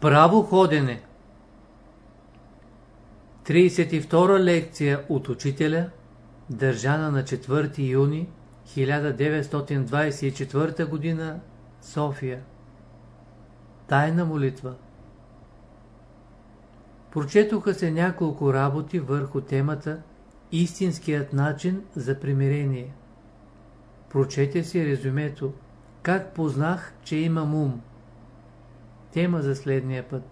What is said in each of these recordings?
Право ходене 32 лекция от учителя, държана на 4 юни 1924 г. София Тайна молитва Прочетоха се няколко работи върху темата Истинският начин за примирение. Прочете си резюмето Как познах, че имам ум. Тема за следния път.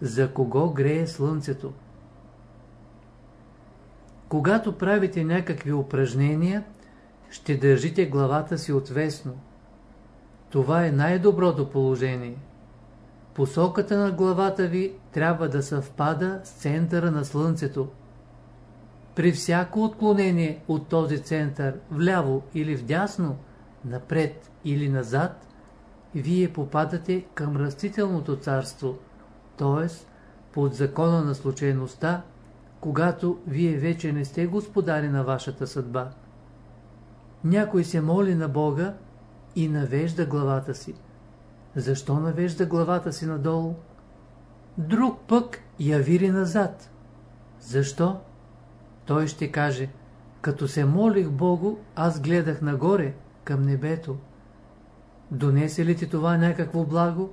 За кого грее слънцето? Когато правите някакви упражнения, ще държите главата си отвесно. Това е най-доброто положение. Посоката на главата ви трябва да съвпада с центъра на Слънцето. При всяко отклонение от този център вляво или вдясно, напред или назад, вие попадате към растителното царство, т.е. под закона на случайността, когато вие вече не сте господари на вашата съдба. Някой се моли на Бога и навежда главата си. Защо навежда главата си надолу? Друг пък я вири назад. Защо? Той ще каже, като се молих Богу, аз гледах нагоре, към небето. Донесе ли ти това някакво благо?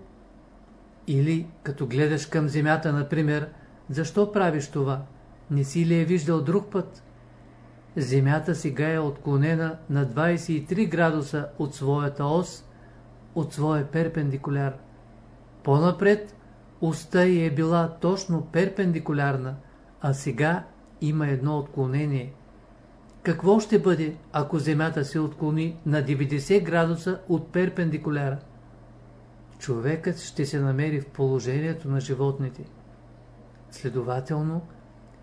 Или, като гледаш към земята, например, защо правиш това? Не си ли е виждал друг път? Земята сега е отклонена на 23 градуса от своята ос, от своя перпендикуляр. По-напред, уста й е била точно перпендикулярна, а сега има едно отклонение. Какво ще бъде, ако Земята се отклони на 90 градуса от перпендикуляра? Човекът ще се намери в положението на животните. Следователно,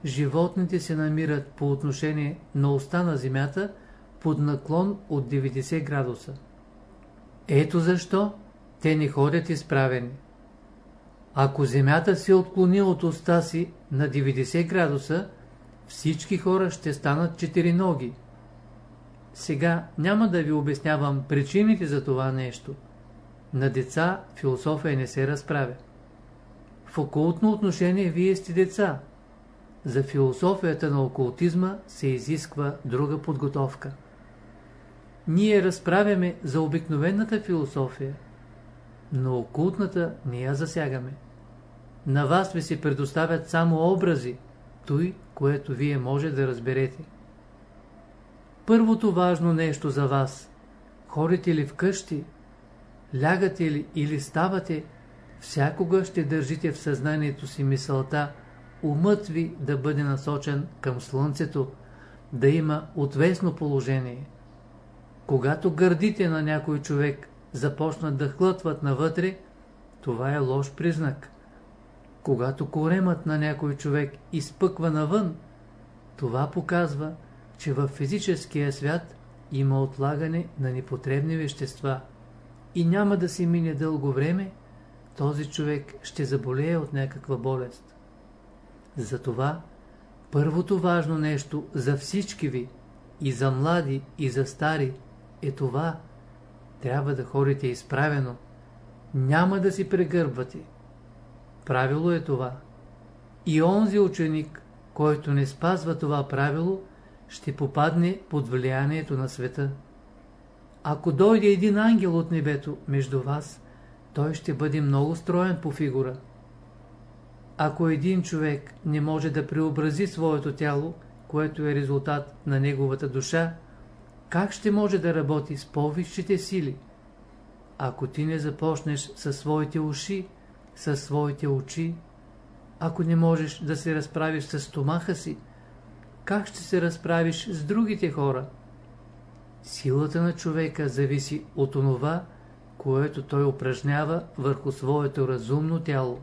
животните се намират по отношение на оста на Земята под наклон от 90 градуса. Ето защо те не ходят изправени. Ако Земята се отклони от оста си на 90 градуса, всички хора ще станат четириноги. Сега няма да ви обяснявам причините за това нещо. На деца философия не се разправя. В окултно отношение вие сте деца. За философията на окултизма се изисква друга подготовка. Ние разправяме за обикновената философия, но окултната не я засягаме. На вас ви се предоставят само образи, той, което вие може да разберете. Първото важно нещо за вас, ходите ли вкъщи, лягате ли или ставате, всякога ще държите в съзнанието си мисълта, умът ви да бъде насочен към слънцето, да има отвесно положение. Когато гърдите на някой човек започнат да хлътват навътре, това е лош признак. Когато коремът на някой човек изпъква навън, това показва, че в физическия свят има отлагане на непотребни вещества и няма да си мине дълго време, този човек ще заболее от някаква болест. Затова първото важно нещо за всички ви, и за млади, и за стари, е това. Трябва да ходите изправено. Няма да си прегърбвате. Правило е това. И онзи ученик, който не спазва това правило, ще попадне под влиянието на света. Ако дойде един ангел от небето между вас, той ще бъде много строен по фигура. Ако един човек не може да преобрази своето тяло, което е резултат на неговата душа, как ще може да работи с повисшите сили? Ако ти не започнеш със своите уши, със своите очи, ако не можеш да се разправиш с стомаха си, как ще се разправиш с другите хора? Силата на човека зависи от онова, което той упражнява върху своето разумно тяло.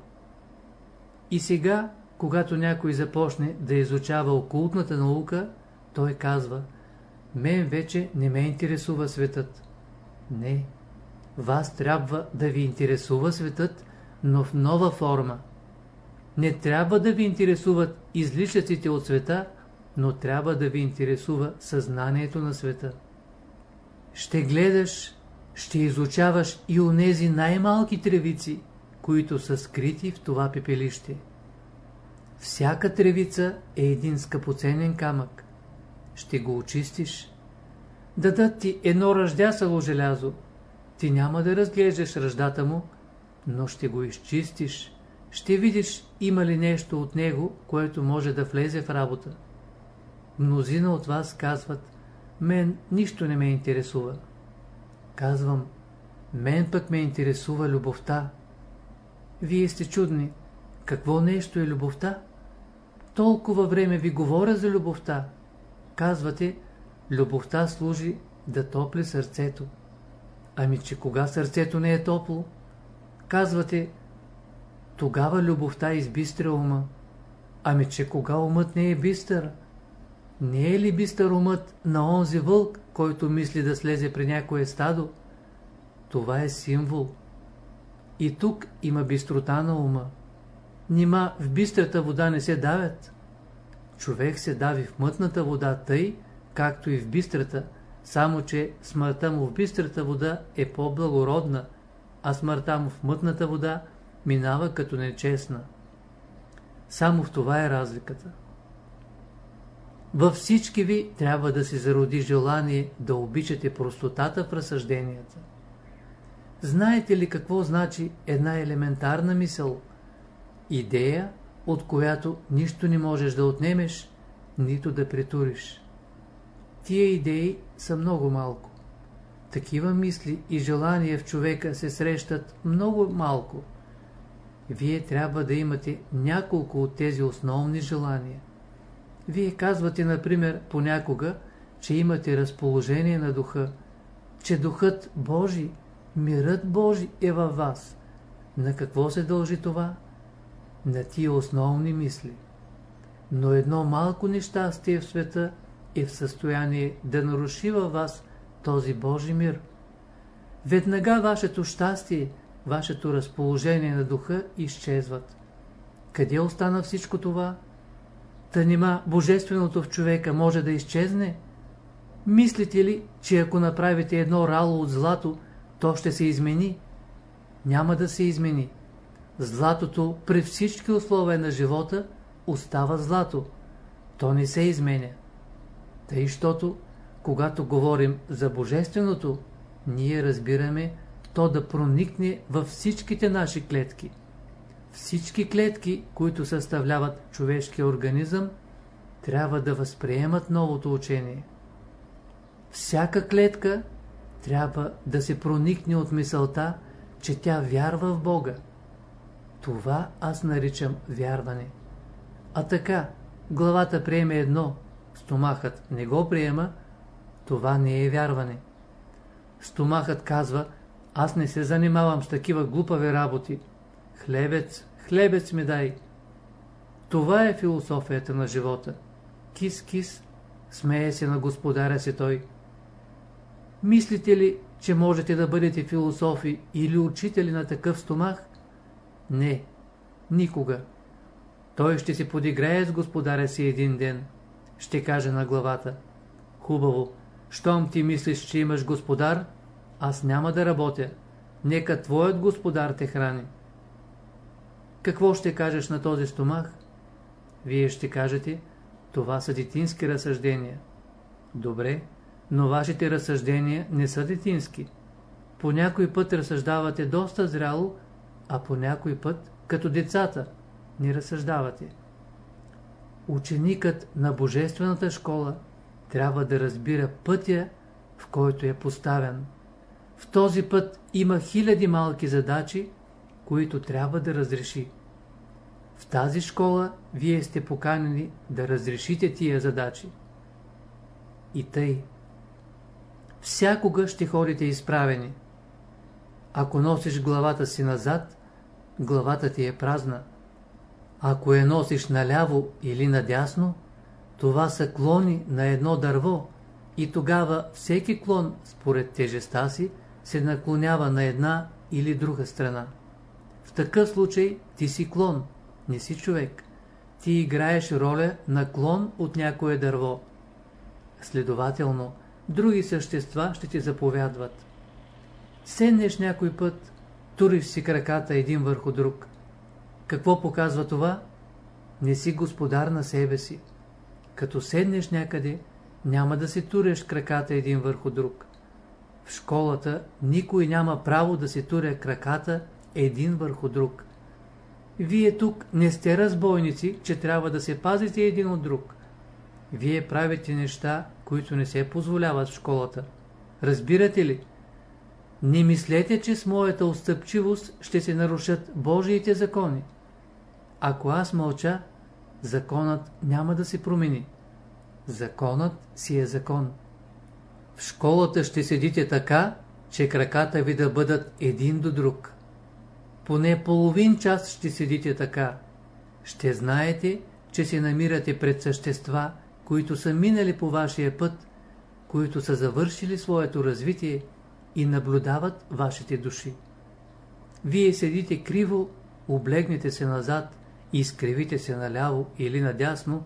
И сега, когато някой започне да изучава окултната наука, той казва, мен вече не ме интересува светът. Не, вас трябва да ви интересува светът, но в нова форма. Не трябва да ви интересуват излишъците от света, но трябва да ви интересува съзнанието на света. Ще гледаш, ще изучаваш и онези най-малки тревици, които са скрити в това пепелище. Всяка тревица е един скъпоценен камък. Ще го очистиш. Дадат ти едно ръждясало желязо. Ти няма да разглеждаш ръждата му, но ще го изчистиш. Ще видиш има ли нещо от него, което може да влезе в работа. Мнозина от вас казват, мен нищо не ме интересува. Казвам, мен пък ме интересува любовта. Вие сте чудни. Какво нещо е любовта? Толкова време ви говоря за любовта. Казвате, любовта служи да топли сърцето. Ами, че кога сърцето не е топло? Казвате, тогава любовта избистря ума. Ами, че кога умът не е бистър? Не е ли бистър умът на онзи вълк, който мисли да слезе при някое стадо? Това е символ. И тук има бистрота на ума. Нима в бистрата вода не се давят? Човек се дави в мътната вода тъй, както и в бистрата, само че смъртта му в бистрата вода е по-благородна, а смъртта му в мътната вода минава като нечестна. Само в това е разликата. Във всички ви трябва да се зароди желание да обичате простотата в разсъжденията. Знаете ли какво значи една елементарна мисъл? Идея, от която нищо не можеш да отнемеш, нито да притуриш. Тия идеи са много малко. Такива мисли и желания в човека се срещат много малко. Вие трябва да имате няколко от тези основни желания. Вие казвате, например, понякога, че имате разположение на духа, че духът Божий Мирът Божи е във вас. На какво се дължи това? На тия основни мисли. Но едно малко нещастие в света е в състояние да наруши във вас този Божи мир. Веднага вашето щастие, вашето разположение на духа изчезват. Къде остана всичко това? Та нима Божественото в човека може да изчезне? Мислите ли, че ако направите едно рало от злато, то ще се измени. Няма да се измени. Златото при всички условия на живота остава злато. То не се изменя. Тъй, щото, когато говорим за Божественото, ние разбираме то да проникне във всичките наши клетки. Всички клетки, които съставляват човешкия организъм, трябва да възприемат новото учение. Всяка клетка трябва да се проникне от мисълта, че тя вярва в Бога. Това аз наричам вярване. А така, главата приеме едно, стомахът не го приема, това не е вярване. Стомахът казва, аз не се занимавам с такива глупави работи. Хлебец, хлебец ми дай. Това е философията на живота. Кис-кис, смее се на господаря си той. Мислите ли, че можете да бъдете философи или учители на такъв стомах? Не, никога. Той ще се подиграе с господаря си един ден. Ще каже на главата. Хубаво, щом ти мислиш, че имаш господар, аз няма да работя. Нека твоят господар те храни. Какво ще кажеш на този стомах? Вие ще кажете, това са детински разсъждения. Добре, но вашите разсъждения не са детински. По някой път разсъждавате доста зряло, а по някой път, като децата, не разсъждавате. Ученикът на Божествената школа трябва да разбира пътя, в който е поставен. В този път има хиляди малки задачи, които трябва да разреши. В тази школа вие сте поканени да разрешите тия задачи. И тъй, всякога ще ходите изправени. Ако носиш главата си назад, главата ти е празна. Ако я носиш наляво или надясно, това са клони на едно дърво и тогава всеки клон, според тежеста си, се наклонява на една или друга страна. В такъв случай ти си клон, не си човек. Ти играеш роля на клон от някое дърво. Следователно, други същества ще ти заповядват. Седнеш някой път, туриш си краката един върху друг. Какво показва това? Не си господар на себе си. Като седнеш някъде, няма да си туреш краката един върху друг. В школата никой няма право да си туря краката един върху друг. Вие тук не сте разбойници, че трябва да се пазите един от друг. Вие правите неща, които не се позволяват в школата. Разбирате ли? Не мислете, че с моята отстъпчивост ще се нарушат Божиите закони. Ако аз мълча, законът няма да се промени. Законът си е закон. В школата ще седите така, че краката ви да бъдат един до друг. Поне половин час ще седите така. Ще знаете, че се намирате пред същества, които са минали по вашия път, които са завършили своето развитие и наблюдават вашите души. Вие седите криво, облегнете се назад, изкривите се наляво или надясно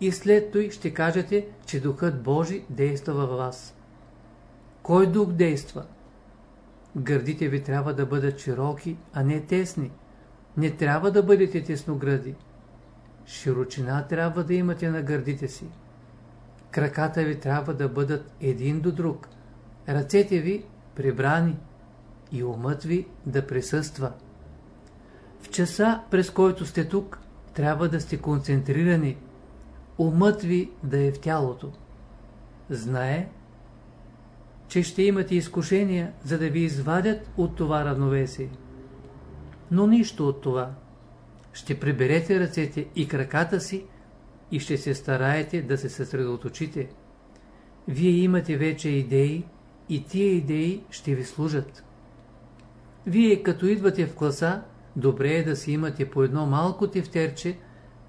и след той ще кажете, че Духът Божи действа във вас. Кой дух действа? Гърдите ви трябва да бъдат широки, а не тесни. Не трябва да бъдете тесногради. Широчина трябва да имате на гърдите си. Краката ви трябва да бъдат един до друг. Ръцете ви прибрани и умът ви да присъства. Часа, през който сте тук, трябва да сте концентрирани. Умът ви да е в тялото. Знае, че ще имате изкушения, за да ви извадят от това равновесие. Но нищо от това. Ще приберете ръцете и краката си и ще се стараете да се съсредоточите. Вие имате вече идеи и тия идеи ще ви служат. Вие като идвате в класа, добре е да си имате по едно малко тефтерче,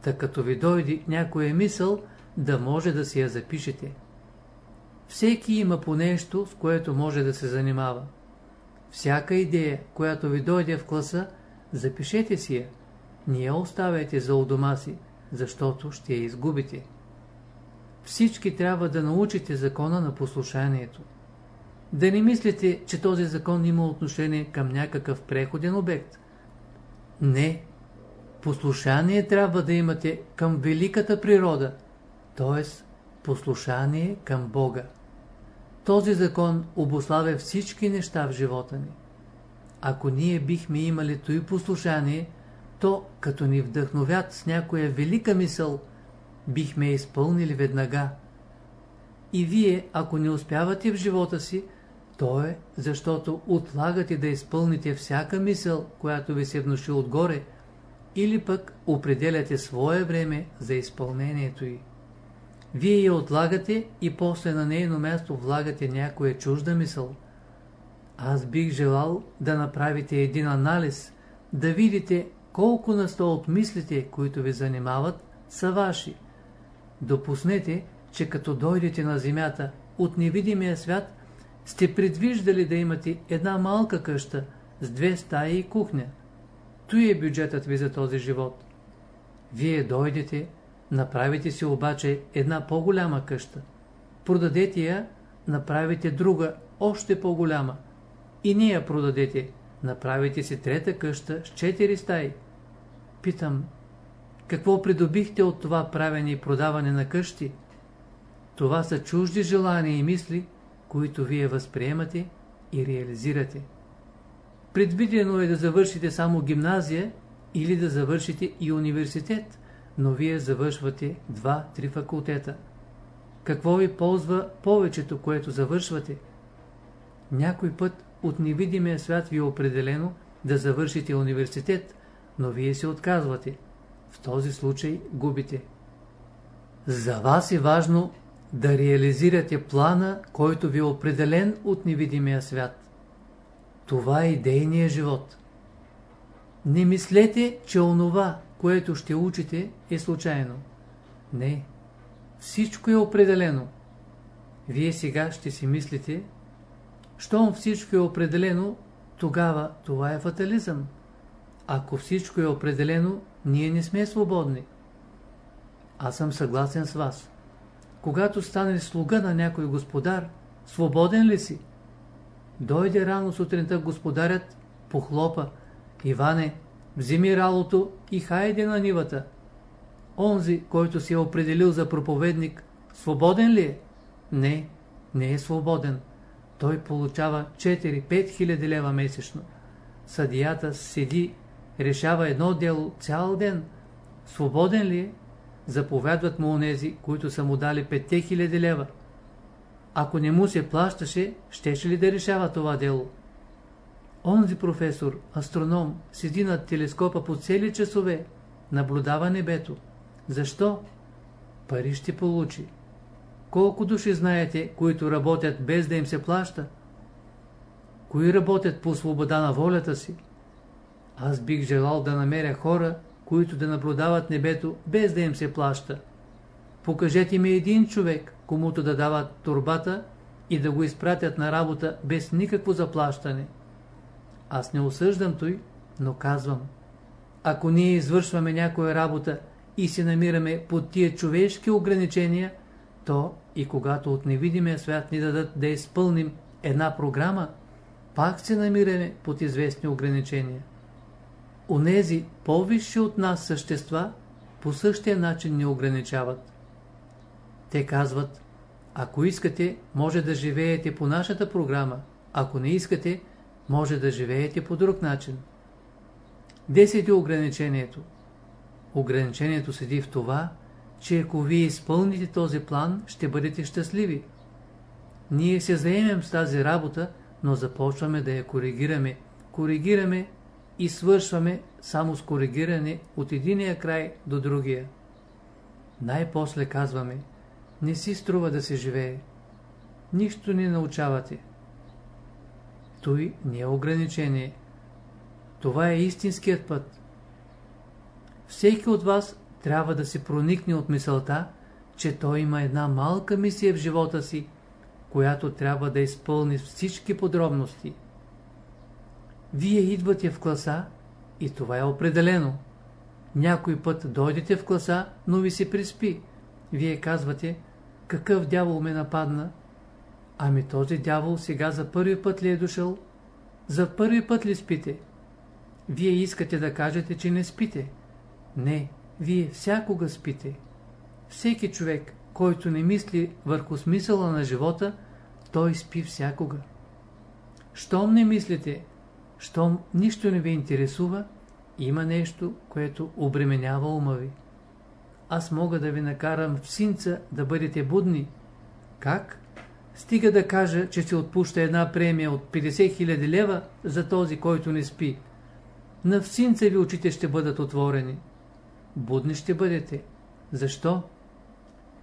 така като ви дойде някоя мисъл, да може да си я запишете. Всеки има по нещо, с което може да се занимава. Всяка идея, която ви дойде в класа, запишете си я. Не я оставяйте за у дома си, защото ще я изгубите. Всички трябва да научите закона на послушанието. Да не мислите, че този закон има отношение към някакъв преходен обект. Не. Послушание трябва да имате към великата природа, т.е. послушание към Бога. Този закон обославя всички неща в живота ни. Ако ние бихме имали той послушание, то като ни вдъхновят с някоя велика мисъл, бихме изпълнили веднага. И вие, ако не успявате в живота си, то е, защото отлагате да изпълните всяка мисъл, която ви се внуши отгоре, или пък определяте свое време за изпълнението й. Вие я отлагате и после на нейно място влагате някоя чужда мисъл. Аз бих желал да направите един анализ, да видите колко на сто от мислите, които ви занимават, са ваши. Допуснете, че като дойдете на земята от невидимия свят, сте предвиждали да имате една малка къща с две стаи и кухня. Той е бюджетът ви за този живот. Вие дойдете, Направите си обаче една по-голяма къща. Продадете я, направите друга, още по-голяма. И не я продадете. Направите си трета къща с четири стаи. Питам, какво придобихте от това правене и продаване на къщи? Това са чужди желания и мисли, които вие възприемате и реализирате. Предвидено е да завършите само гимназия или да завършите и университет – но вие завършвате два-три факултета. Какво ви ползва повечето, което завършвате? Някой път от невидимия свят ви е определено да завършите университет, но вие се отказвате. В този случай губите. За вас е важно да реализирате плана, който ви е определен от невидимия свят. Това е идейният живот. Не мислете, че онова, което ще учите, е случайно. Не. Всичко е определено. Вие сега ще си мислите, щом всичко е определено, тогава това е фатализъм. Ако всичко е определено, ние не сме свободни. Аз съм съгласен с вас. Когато стане слуга на някой господар, свободен ли си? Дойде рано сутринта господарят, похлопа. Иване, вземи ралото и хайде на нивата. Онзи, който си е определил за проповедник, свободен ли е? Не, не е свободен. Той получава 4-5 хиляди лева месечно. Съдията седи, решава едно дело цял ден. Свободен ли е? Заповядват му онези, които са му дали 5 хиляди лева. Ако не му се плащаше, щеше ли да решава това дело? Онзи професор, астроном, седи над телескопа по цели часове, наблюдава небето. Защо? Пари ще получи. Колко души знаете, които работят без да им се плаща? Кои работят по свобода на волята си? Аз бих желал да намеря хора, които да наблюдават небето без да им се плаща. Покажете ми един човек, комуто да дават турбата и да го изпратят на работа без никакво заплащане. Аз не осъждам той, но казвам. Ако ние извършваме някоя работа и се намираме под тия човешки ограничения, то и когато от невидимия свят ни дадат да изпълним една програма, пак се намираме под известни ограничения. Онези по-висши от нас същества по същия начин ни ограничават. Те казват, ако искате, може да живеете по нашата програма, ако не искате, може да живеете по друг начин. Десети ограничението. Ограничението седи в това, че ако вие изпълните този план, ще бъдете щастливи. Ние се заемем с тази работа, но започваме да я коригираме. Коригираме и свършваме само с коригиране от единия край до другия. Най-после казваме, не си струва да се живее. Нищо не научавате. Той не е ограничение. Това е истинският път. Всеки от вас трябва да се проникне от мисълта, че той има една малка мисия в живота си, която трябва да изпълни всички подробности. Вие идвате в класа и това е определено. Някой път дойдете в класа, но ви се приспи. Вие казвате, какъв дявол ме нападна? Ами този дявол сега за първи път ли е дошъл? За първи път ли спите? Вие искате да кажете, че не спите. Не, вие всякога спите. Всеки човек, който не мисли върху смисъла на живота, той спи всякога. Щом не мислите, щом нищо не ви интересува, има нещо, което обременява ума ви. Аз мога да ви накарам в синца да бъдете будни. Как? Стига да кажа, че се отпуща една премия от 50 000 лева за този, който не спи. На всинца ви очите ще бъдат отворени. Будни ще бъдете. Защо?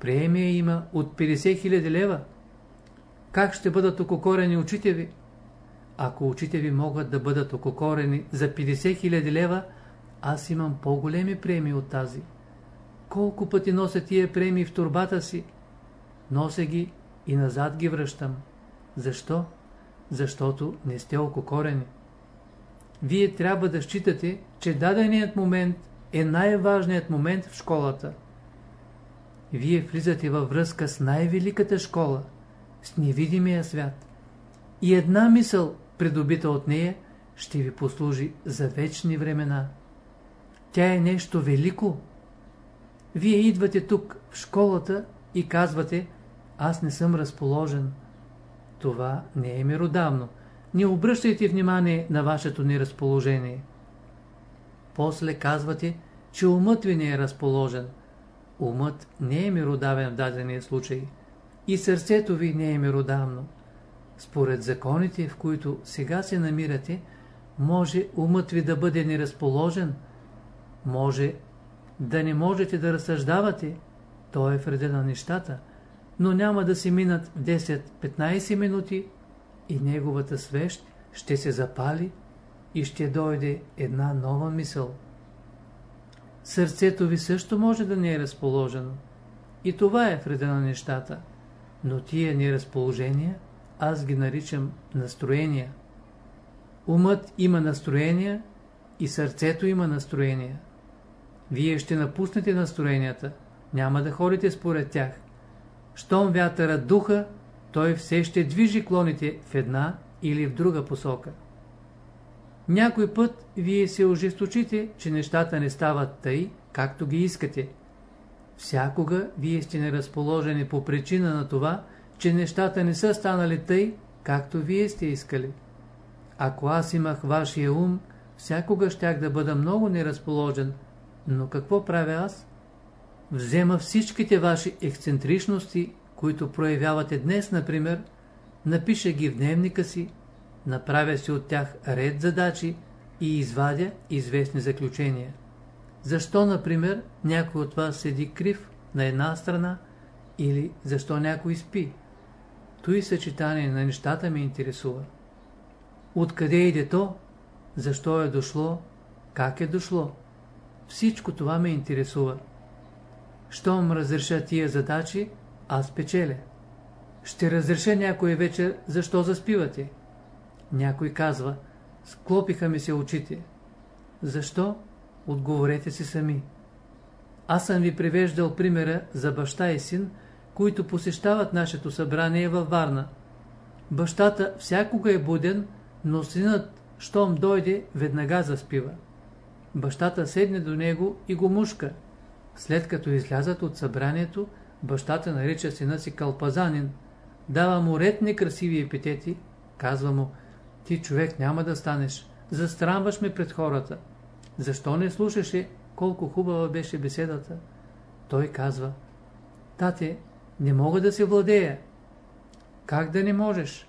Премия има от 50 000 лева. Как ще бъдат ококорени очите ви? Ако очите ви могат да бъдат ококорени за 50 000 лева, аз имам по-големи премии от тази. Колко пъти нося тия премии в турбата си? Нося ги и назад ги връщам. Защо? Защото не сте ококорени. Вие трябва да считате, че даденият момент е най-важният момент в школата. Вие влизате във връзка с най-великата школа, с невидимия свят. И една мисъл, придобита от нея, ще ви послужи за вечни времена. Тя е нещо велико. Вие идвате тук, в школата, и казвате, аз не съм разположен. Това не е миродавно. Не обръщайте внимание на вашето неразположение. После казвате, че умът ви не е разположен. Умът не е миродавен в дадения случай. И сърцето ви не е миродавно. Според законите, в които сега се намирате, може умът ви да бъде неразположен, може да не можете да разсъждавате, то е вреда на нещата, но няма да се минат 10-15 минути и неговата свещ ще се запали и ще дойде една нова мисъл. Сърцето ви също може да не е разположено. И това е вреда на нещата. Но тия неразположения, аз ги наричам настроения. Умът има настроения и сърцето има настроения. Вие ще напуснете настроенията, няма да ходите според тях. Щом вятъра духа, той все ще движи клоните в една или в друга посока. Някой път вие се ожесточите, че нещата не стават тъй, както ги искате. Всякога вие сте неразположени по причина на това, че нещата не са станали тъй, както вие сте искали. Ако аз имах вашия ум, всякога щях да бъда много неразположен, но какво правя аз? Взема всичките ваши ексцентричности, които проявявате днес, например, напиша ги в дневника си, направя си от тях ред задачи и извадя известни заключения. Защо, например, някой от вас седи крив на една страна или защо някой спи? Той съчетание на нещата ме интересува. Откъде иде то? Защо е дошло? Как е дошло? Всичко това ме интересува. Щом разреша тия задачи, аз печеля. Ще разреша някой вечер, защо заспивате? Някой казва, склопиха ми се очите. Защо? Отговорете си сами. Аз съм ви привеждал примера за баща и син, които посещават нашето събрание във Варна. Бащата всякога е буден, но синът, щом дойде, веднага заспива. Бащата седне до него и го мушка. След като излязат от събранието, бащата нарича сина си калпазанин, дава му ред некрасиви епитети, казва му, ти човек няма да станеш, застрамваш ме пред хората. Защо не слушаше колко хубава беше беседата? Той казва, тате, не мога да се владея. Как да не можеш?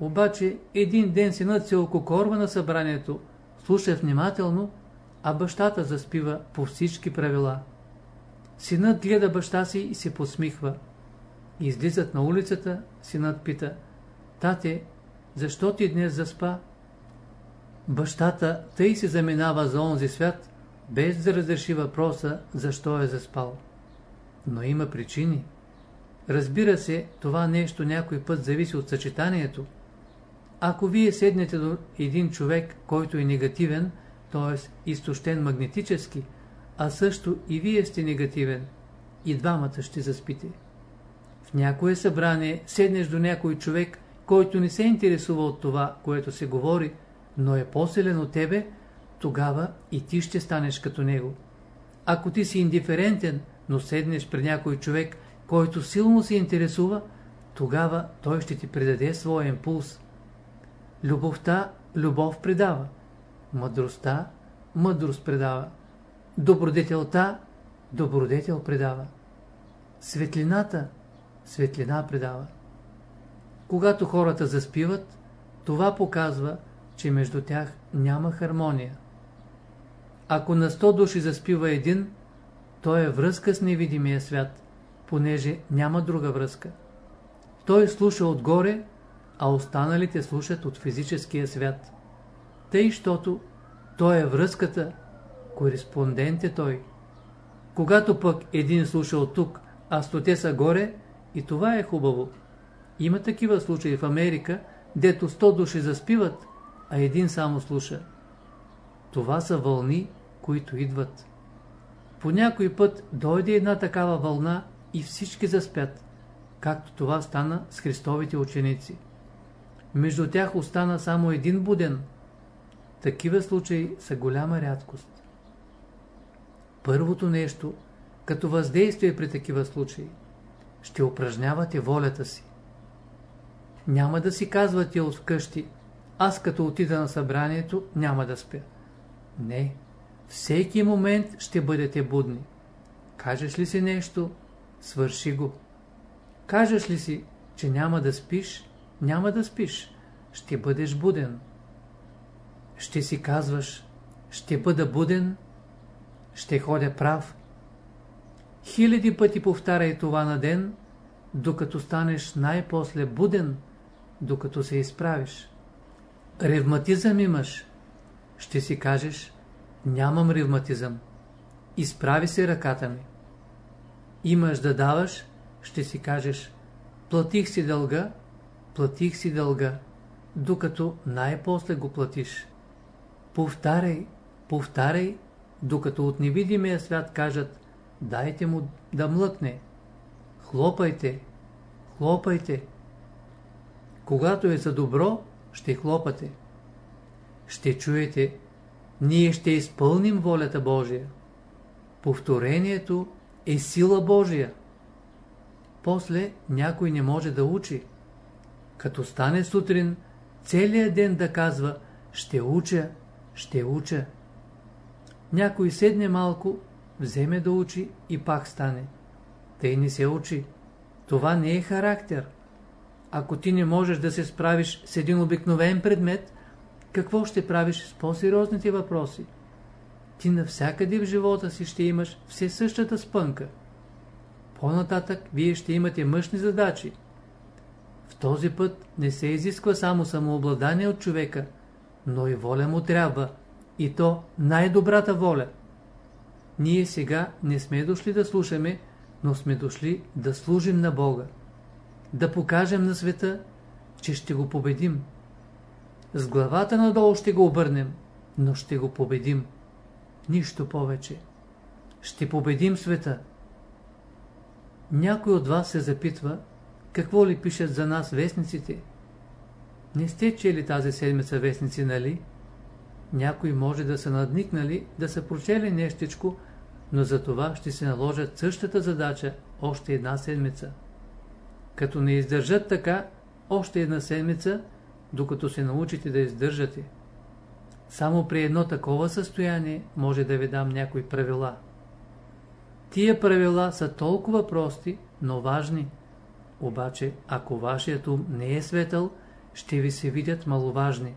Обаче един ден синът се ококорва на събранието, слуша внимателно, а бащата заспива по всички правила. Синът гледа баща си и се посмихва. Излизат на улицата, синът пита, тате, защо ти днес заспа? Бащата тъй се заминава за онзи свят, без да разреши въпроса, защо е заспал. Но има причини. Разбира се, това нещо някой път зависи от съчетанието. Ако вие седнете до един човек, който е негативен, т.е. изтощен магнетически, а също и вие сте негативен, и двамата ще заспите. В някое събрание седнеш до някой човек, който не се интересува от това, което се говори, но е по-силен от тебе, тогава и ти ще станеш като него. Ако ти си индиферентен, но седнеш при някой човек, който силно се интересува, тогава той ще ти предаде своя импулс. Любовта любов предава, мъдростта мъдрост предава, добродетелта добродетел предава, светлината светлина предава. Когато хората заспиват, това показва, че между тях няма хармония. Ако на 100 души заспива един, то е връзка с невидимия свят, понеже няма друга връзка. Той слуша отгоре, а останалите слушат от физическия свят. Тъй, щото той е връзката, кореспондент е той. Когато пък един слуша от тук, а стоте са горе, и това е хубаво. Има такива случаи в Америка, дето 100 души заспиват, а един само слуша. Това са вълни, които идват. По някой път дойде една такава вълна и всички заспят, както това стана с Христовите ученици. Между тях остана само един буден. Такива случаи са голяма рядкост. Първото нещо, като въздействие при такива случаи, ще упражнявате волята си. Няма да си казвате от вкъщи, аз като отида на събранието няма да спя. Не, всеки момент ще бъдете будни. Кажеш ли си нещо, свърши го. Кажеш ли си, че няма да спиш, няма да спиш. Ще бъдеш буден. Ще си казваш, ще бъда буден, ще ходя прав. Хиляди пъти повтаряй това на ден, докато станеш най-после буден, докато се изправиш. Ревматизъм имаш. Ще си кажеш, нямам ревматизъм. Изправи се ръката ми. Имаш да даваш, ще си кажеш, платих си дълга, платих си дълга, докато най-после го платиш. Повтаряй, повтаряй, докато от невидимия свят кажат, дайте му да млъкне. Хлопайте, хлопайте. Когато е за добро, ще хлопате. ще чуете, ние ще изпълним волята Божия. Повторението е сила Божия. После някой не може да учи. Като стане сутрин, целият ден да казва «Ще уча, ще уча». Някой седне малко, вземе да учи и пак стане. Тъй не се учи. Това не е характер. Ако ти не можеш да се справиш с един обикновен предмет, какво ще правиш с по-сериозните въпроси? Ти навсякъде в живота си ще имаш все същата спънка. По-нататък вие ще имате мъжни задачи. В този път не се изисква само самообладание от човека, но и воля му трябва, и то най-добрата воля. Ние сега не сме дошли да слушаме, но сме дошли да служим на Бога. Да покажем на света, че ще го победим. С главата надолу ще го обърнем, но ще го победим. Нищо повече. Ще победим света. Някой от вас се запитва, какво ли пишат за нас вестниците? Не сте чели тази седмица вестници, нали? Някои може да са надникнали, да са прочели нещичко, но за това ще се наложат същата задача още една седмица. Като не издържат така, още една седмица, докато се научите да издържате. Само при едно такова състояние може да ви дам някои правила. Тия правила са толкова прости, но важни. Обаче, ако вашият ум не е светъл, ще ви се видят маловажни.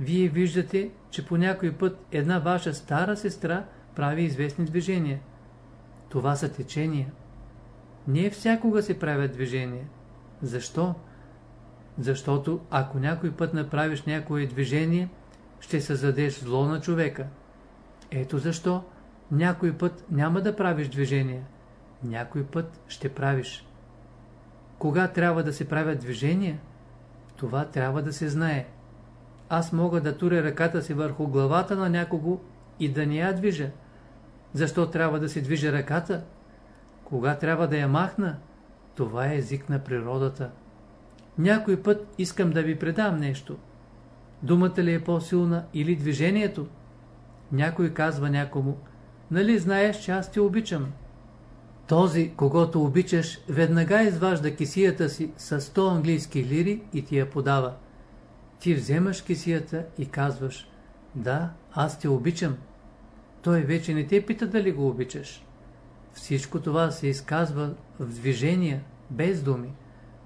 Вие виждате, че по някой път една ваша стара сестра прави известни движения. Това са течения. Не всякога се правят движения. Защо? Защото ако някой път направиш някое движение, ще създадеш зло на човека. Ето защо някой път няма да правиш движения, някой път ще правиш. Кога трябва да се правят движения? Това трябва да се знае. Аз мога да туря ръката си върху главата на някого и да не я движа. Защо трябва да се движи ръката? Кога трябва да я махна? Това е език на природата. Някой път искам да ви предам нещо. Думата ли е по-силна или движението? Някой казва някому, нали знаеш, че аз те обичам. Този, когато обичаш, веднага изважда кисията си с 100 английски лири и ти я подава. Ти вземаш кисията и казваш, да, аз те обичам. Той вече не те пита дали го обичаш. Всичко това се изказва в движения, без думи.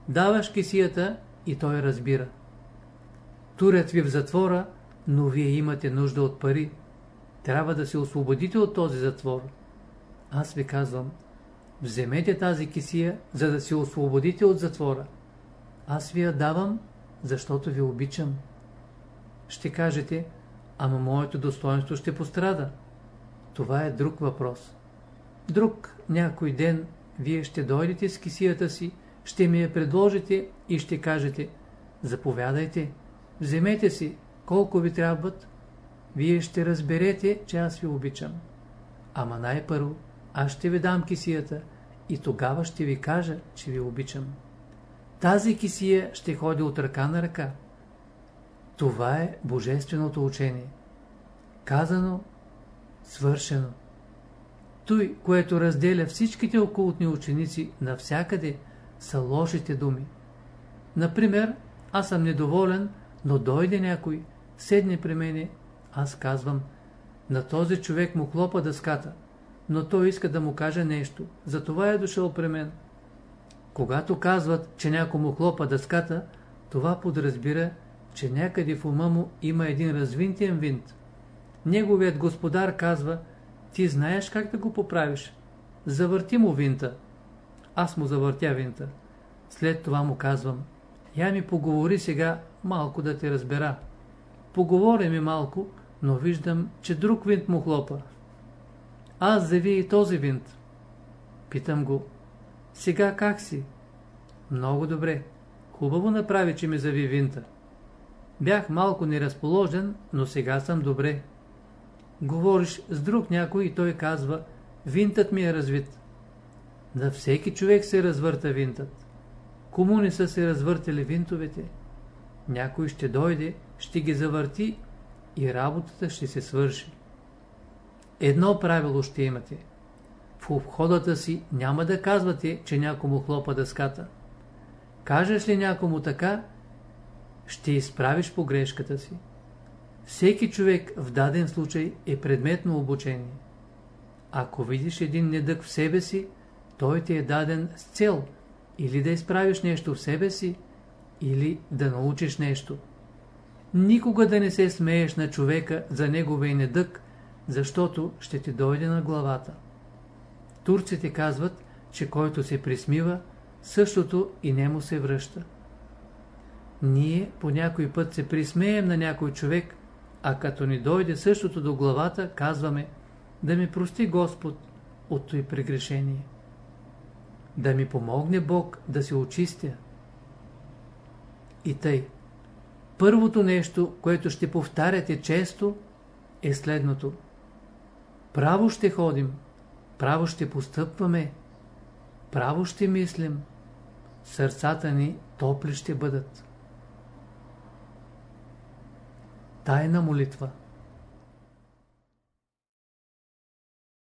Даваш кисията и той разбира. Турят ви в затвора, но вие имате нужда от пари. Трябва да се освободите от този затвор. Аз ви казвам, вземете тази кисия, за да се освободите от затвора. Аз ви я давам, защото ви обичам. Ще кажете, ама моето достоинство ще пострада. Това е друг въпрос. Друг някой ден вие ще дойдете с кисията си, ще ми я предложите и ще кажете, заповядайте, вземете си колко ви трябват, вие ще разберете, че аз ви обичам. Ама най-първо аз ще ви дам кисията и тогава ще ви кажа, че ви обичам. Тази кисия ще ходи от ръка на ръка. Това е божественото учение. Казано, свършено. Той, което разделя всичките окултни ученици навсякъде, са лошите думи. Например, аз съм недоволен, но дойде някой, седне при мене, аз казвам, на този човек му клопа дъската, но той иска да му каже нещо, затова е дошъл при мен. Когато казват, че някой му хлопа дъската, това подразбира, че някъде в ума му има един развинтен винт. Неговият господар казва, ти знаеш как да го поправиш. Завърти му винта. Аз му завъртя винта. След това му казвам, я ми поговори сега малко да те разбера. Поговори ми малко, но виждам, че друг винт му хлопа. Аз зави и този винт. Питам го, сега как си? Много добре. Хубаво направи, че ми зави винта. Бях малко неразположен, но сега съм добре. Говориш с друг някой и той казва, винтът ми е развит. На всеки човек се развърта винтът. Кому не са се развъртали винтовете? Някой ще дойде ще ги завърти и работата ще се свърши. Едно правило ще имате. В обходата си няма да казвате, че някому хлопа дъската. Кажеш ли някому така, ще изправиш погрешката си. Всеки човек в даден случай е предметно обучение. Ако видиш един недък в себе си, той ти е даден с цел или да изправиш нещо в себе си, или да научиш нещо. Никога да не се смееш на човека за неговия недък, защото ще ти дойде на главата. Турците казват, че който се присмива, същото и не му се връща. Ние по някой път се присмеем на някой човек, а като ни дойде същото до главата, казваме да ми прости Господ от той прегрешение. Да ми помогне Бог да се очистя. И тъй. Първото нещо, което ще повтаряте често, е следното. Право ще ходим, право ще постъпваме, право ще мислим, сърцата ни топли ще бъдат. Тайна молитва